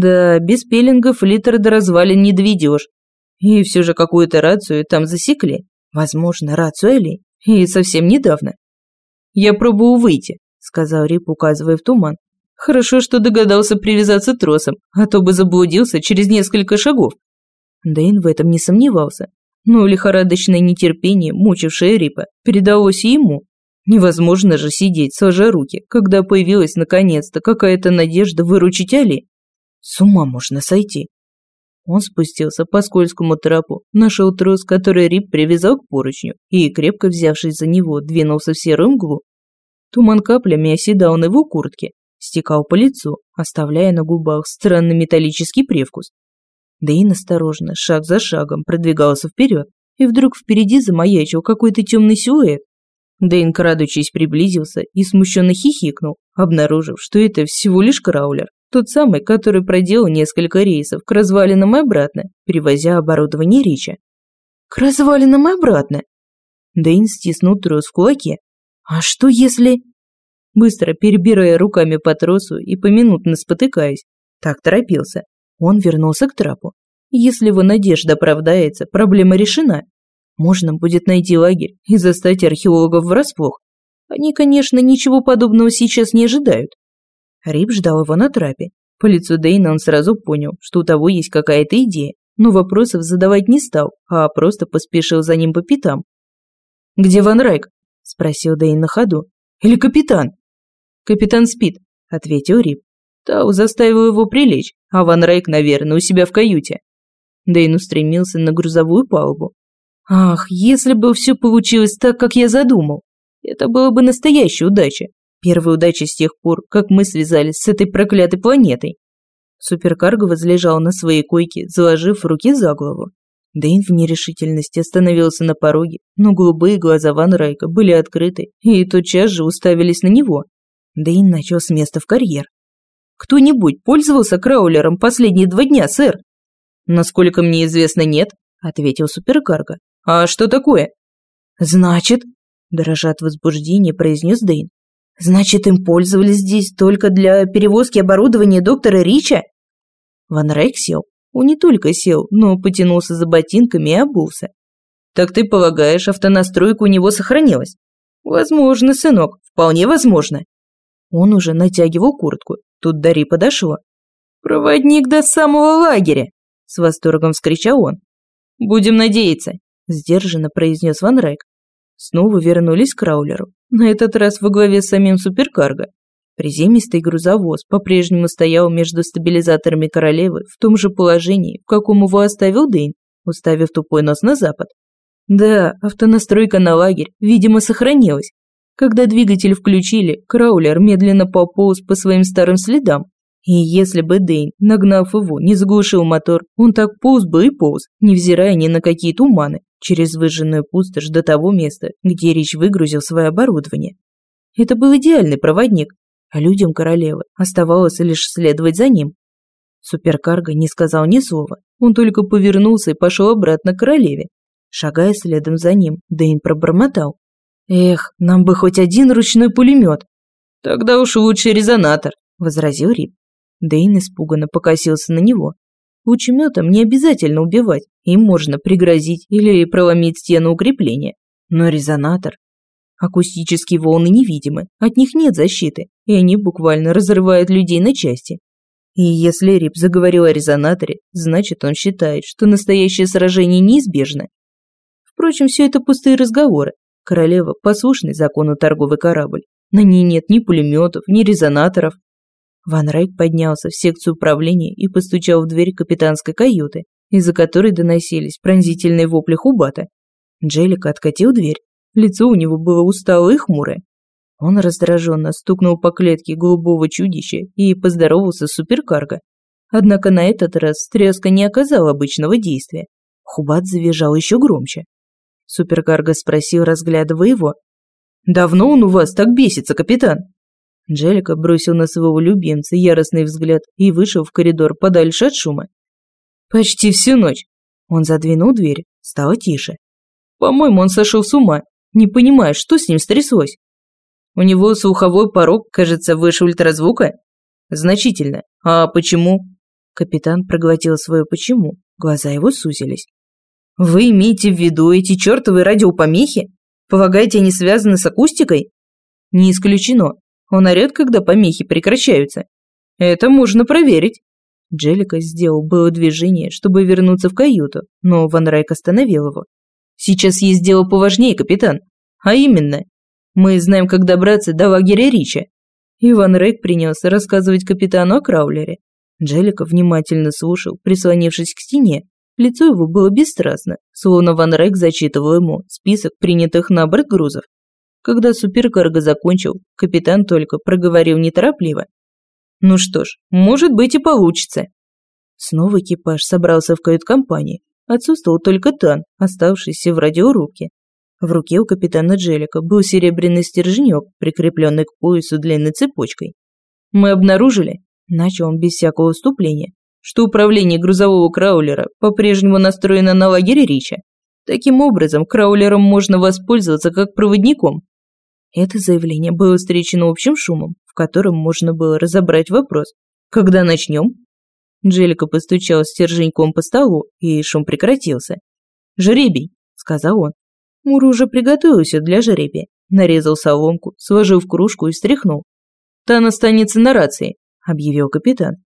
Да, без пеленгов литр до развалин не доведешь. И все же какую-то рацию там засекли. Возможно, рацию Эли. И совсем недавно. «Я пробую выйти», — сказал Рип, указывая в туман. «Хорошо, что догадался привязаться тросом, а то бы заблудился через несколько шагов». Дэйн в этом не сомневался. Но лихорадочное нетерпение, мучившее Рипа, передалось и ему. Невозможно же сидеть, сложа руки, когда появилась наконец-то какая-то надежда выручить Али. С ума можно сойти. Он спустился по скользкому трапу, нашел трос, который Рип привязал к поручню, и, крепко взявшись за него, двинулся в серую мглу. Туман каплями оседал на его куртке, стекал по лицу, оставляя на губах странный металлический привкус. Дэйн осторожно, шаг за шагом, продвигался вперед, и вдруг впереди замаячил какой-то темный силуэт. Дэйн, крадучись, приблизился и смущенно хихикнул, обнаружив, что это всего лишь краулер. Тот самый, который проделал несколько рейсов к развалинам и обратно, перевозя оборудование Рича. К развалинам и обратно? Дэйн стиснул трос в кулаке. А что если... Быстро перебирая руками по тросу и поминутно спотыкаясь, так торопился, он вернулся к трапу. Если его надежда оправдается, проблема решена. Можно будет найти лагерь и застать археологов врасплох. Они, конечно, ничего подобного сейчас не ожидают, Рип ждал его на трапе. По лицу Дейна он сразу понял, что у того есть какая-то идея, но вопросов задавать не стал, а просто поспешил за ним по пятам. «Где Ван Райк?» – спросил Дейн на ходу. «Или капитан?» «Капитан спит», – ответил Рип. Тау заставил его прилечь, а Ван Райк, наверное, у себя в каюте. Дейн устремился на грузовую палубу. «Ах, если бы все получилось так, как я задумал! Это было бы настоящая удача. Первая удача с тех пор, как мы связались с этой проклятой планетой. Суперкарго возлежал на своей койке, заложив руки за голову. Дэйн в нерешительности остановился на пороге, но голубые глаза Ван Райка были открыты и тотчас же уставились на него. Дэйн начал с места в карьер. «Кто-нибудь пользовался краулером последние два дня, сэр?» «Насколько мне известно, нет», — ответил суперкарго. «А что такое?» «Значит», — дрожа от возбуждения, произнес Дэйн, Значит, им пользовались здесь только для перевозки оборудования доктора Рича? Ван Рейк сел. Он не только сел, но потянулся за ботинками и обулся. Так ты полагаешь, автонастройка у него сохранилась? Возможно, сынок, вполне возможно. Он уже натягивал куртку. Тут Дари подошла. «Проводник до самого лагеря!» С восторгом вскричал он. «Будем надеяться», сдержанно произнес Ван Райк. Снова вернулись к Краулеру, на этот раз во главе с самим суперкарго. Приземистый грузовоз по-прежнему стоял между стабилизаторами королевы в том же положении, в каком его оставил Дэйн, уставив тупой нос на запад. Да, автонастройка на лагерь, видимо, сохранилась. Когда двигатель включили, Краулер медленно пополз по своим старым следам. И если бы Дэйн, нагнав его, не заглушил мотор, он так полз бы и полз, невзирая ни на какие туманы через выжженную пустошь до того места, где Рич выгрузил свое оборудование. Это был идеальный проводник, а людям королевы оставалось лишь следовать за ним. Суперкарго не сказал ни слова, он только повернулся и пошел обратно к королеве. Шагая следом за ним, Дэйн пробормотал. «Эх, нам бы хоть один ручной пулемет!» «Тогда уж лучше резонатор», – возразил Рип. Дэйн испуганно покосился на него. Лучеметом не обязательно убивать, им можно пригрозить или проломить стену укрепления. Но резонатор... Акустические волны невидимы, от них нет защиты, и они буквально разрывают людей на части. И если Рип заговорил о резонаторе, значит он считает, что настоящее сражение неизбежно. Впрочем, все это пустые разговоры. Королева – послушный закону торговый корабль. На ней нет ни пулеметов, ни резонаторов, Ван Райк поднялся в секцию управления и постучал в дверь капитанской каюты, из-за которой доносились пронзительные вопли Хубата. Джелика откатил дверь. Лицо у него было усталое и хмурое. Он раздраженно стукнул по клетке голубого чудища и поздоровался с суперкарго. Однако на этот раз тряска не оказала обычного действия. Хубат завизжал еще громче. Суперкарго спросил, разглядывая его. «Давно он у вас так бесится, капитан?» Джелика бросил на своего любимца яростный взгляд и вышел в коридор подальше от шума. «Почти всю ночь». Он задвинул дверь, стало тише. «По-моему, он сошел с ума, не понимая, что с ним стряслось. У него слуховой порог, кажется, выше ультразвука? Значительно. А почему? Капитан проглотил свое «почему», глаза его сузились. «Вы имеете в виду эти чертовы радиопомехи? Полагаете, они связаны с акустикой?» «Не исключено. Он орет, когда помехи прекращаются. Это можно проверить». Джелика сделал было движение, чтобы вернуться в каюту, но Ван Райк остановил его. «Сейчас есть дело поважнее, капитан. А именно, мы знаем, как добраться до лагеря Рича». Иван Рейк принялся рассказывать капитану о Краулере. Джелика внимательно слушал, прислонившись к стене. Лицо его было бесстрастно, словно Ван Рейк зачитывал ему список принятых на борт грузов. Когда суперкарго закончил, капитан только проговорил неторопливо. Ну что ж, может быть и получится. Снова экипаж собрался в кают-компании. Отсутствовал только Тан, оставшийся в радиорубке. В руке у капитана Джелика был серебряный стерженек, прикрепленный к поясу длинной цепочкой. «Мы обнаружили», – начал он без всякого уступления, что управление грузового краулера по-прежнему настроено на лагерь Рича. Таким образом, краулером можно воспользоваться как проводником. Это заявление было встречено общим шумом, в котором можно было разобрать вопрос. «Когда начнем?» Джелика постучал стерженьком по столу, и шум прекратился. «Жребий», — сказал он. Мур уже приготовился для жребия. Нарезал соломку, сложил в кружку и стряхнул. «Тан останется на рации», — объявил капитан.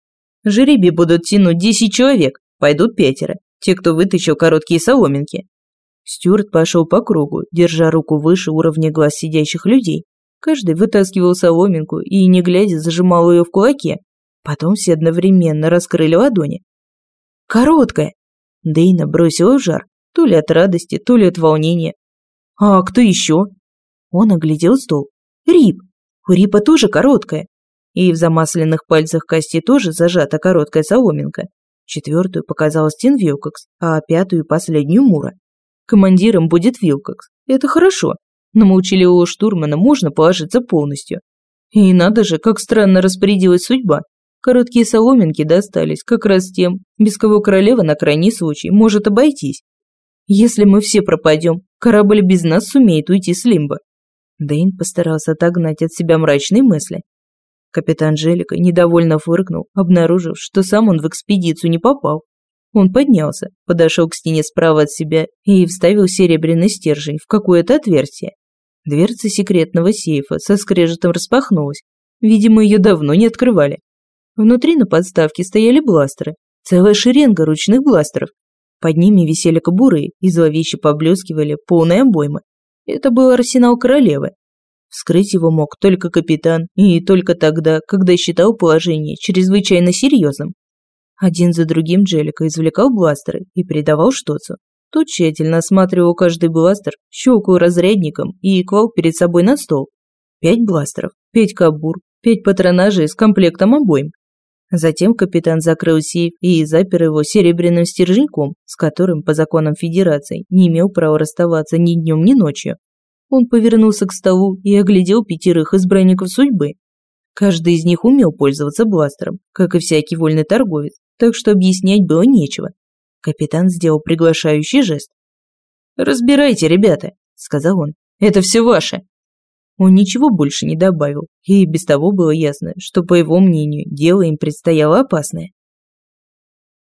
«Жребий будут тянуть десять человек, пойдут пятеро, те, кто вытащил короткие соломинки». Стюарт пошел по кругу, держа руку выше уровня глаз сидящих людей. Каждый вытаскивал соломинку и, не глядя, зажимал ее в кулаке. Потом все одновременно раскрыли ладони. «Короткая!» Дейна бросила в жар, то ли от радости, то ли от волнения. «А кто еще?» Он оглядел стол. «Рип! У Рипа тоже короткая!» И в замасленных пальцах кости тоже зажата короткая соломинка. Четвертую показала Стин а пятую последнюю Мура. Командиром будет Вилкокс. Это хорошо. На молчаливого штурмана можно положиться полностью. И надо же, как странно распорядилась судьба. Короткие соломинки достались как раз тем, без кого королева на крайний случай может обойтись. Если мы все пропадем, корабль без нас сумеет уйти с Лимба. Дэйн постарался отогнать от себя мрачные мысли. Капитан Желика недовольно фыркнул, обнаружив, что сам он в экспедицию не попал. Он поднялся, подошел к стене справа от себя и вставил серебряный стержень в какое-то отверстие. Дверца секретного сейфа со скрежетом распахнулась. Видимо, ее давно не открывали. Внутри на подставке стояли бластеры. Целая шеренга ручных бластеров. Под ними висели кобуры и зловеще поблескивали полные обоймы. Это был арсенал королевы. Вскрыть его мог только капитан, и только тогда, когда считал положение чрезвычайно серьезным. Один за другим Джелика извлекал бластеры и передавал Штоцу. Тот тщательно осматривал каждый бластер, щелкал разрядником и клал перед собой на стол. Пять бластеров, пять кабур, пять патронажей с комплектом обоим. Затем капитан закрыл сейф и запер его серебряным стерженьком, с которым, по законам Федерации, не имел права расставаться ни днем, ни ночью. Он повернулся к столу и оглядел пятерых избранников судьбы. Каждый из них умел пользоваться бластером, как и всякий вольный торговец, так что объяснять было нечего. Капитан сделал приглашающий жест. «Разбирайте, ребята», — сказал он. «Это все ваше». Он ничего больше не добавил, и без того было ясно, что, по его мнению, дело им предстояло опасное.